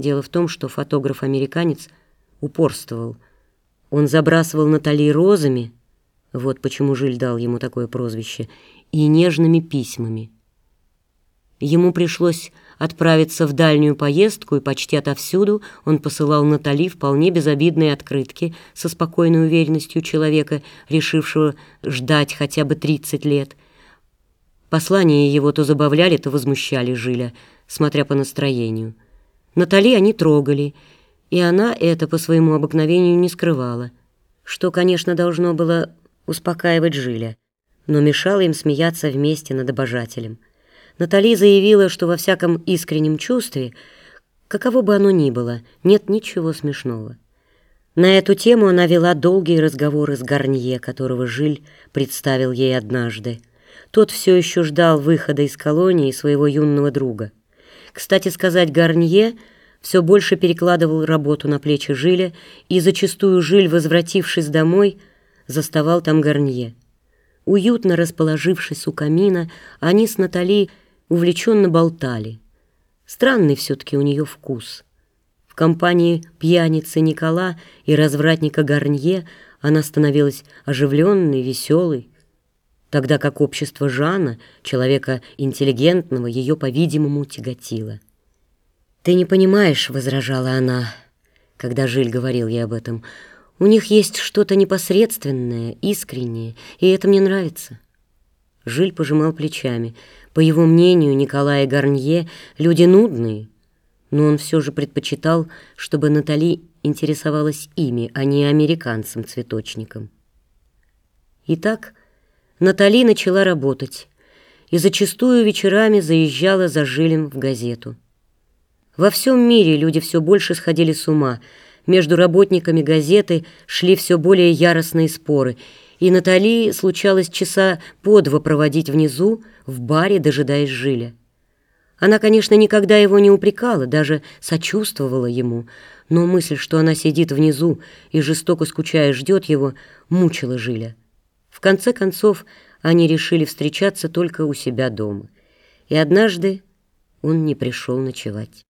Дело в том, что фотограф-американец упорствовал. Он забрасывал Натали розами, вот почему Жиль дал ему такое прозвище, и нежными письмами. Ему пришлось отправиться в дальнюю поездку, и почти отовсюду он посылал Натали вполне безобидные открытки со спокойной уверенностью человека, решившего ждать хотя бы 30 лет. Послания его то забавляли, то возмущали Жиля, смотря по настроению. Натали они трогали, и она это по своему обыкновению не скрывала, что, конечно, должно было успокаивать Жиля, но мешало им смеяться вместе над обожателем. Натали заявила, что во всяком искреннем чувстве, каково бы оно ни было, нет ничего смешного. На эту тему она вела долгие разговоры с Гарнье, которого Жиль представил ей однажды. Тот все еще ждал выхода из колонии своего юного друга. Кстати сказать, Гарнье все больше перекладывал работу на плечи Жиля, и зачастую Жиль, возвратившись домой, заставал там Гарнье. Уютно расположившись у камина, они с Натали увлеченно болтали. Странный все-таки у нее вкус. В компании пьяницы Никола и развратника Гарнье она становилась оживленной, веселой, тогда как общество Жана, человека интеллигентного, ее, по-видимому, тяготило. «Ты не понимаешь», — возражала она, когда Жиль говорил ей об этом, «у них есть что-то непосредственное, искреннее, и это мне нравится». Жиль пожимал плечами. По его мнению, Николай и Гарнье — люди нудные, но он все же предпочитал, чтобы Натали интересовалась ими, а не американцем-цветочником. Итак, Натали начала работать и зачастую вечерами заезжала за Жилем в газету. Во всем мире люди все больше сходили с ума, между работниками газеты шли все более яростные споры, и Натали случалось часа по два проводить внизу, в баре, дожидаясь Жиля. Она, конечно, никогда его не упрекала, даже сочувствовала ему, но мысль, что она сидит внизу и жестоко скучая ждет его, мучила Жиля. В конце концов, они решили встречаться только у себя дома. И однажды он не пришел ночевать.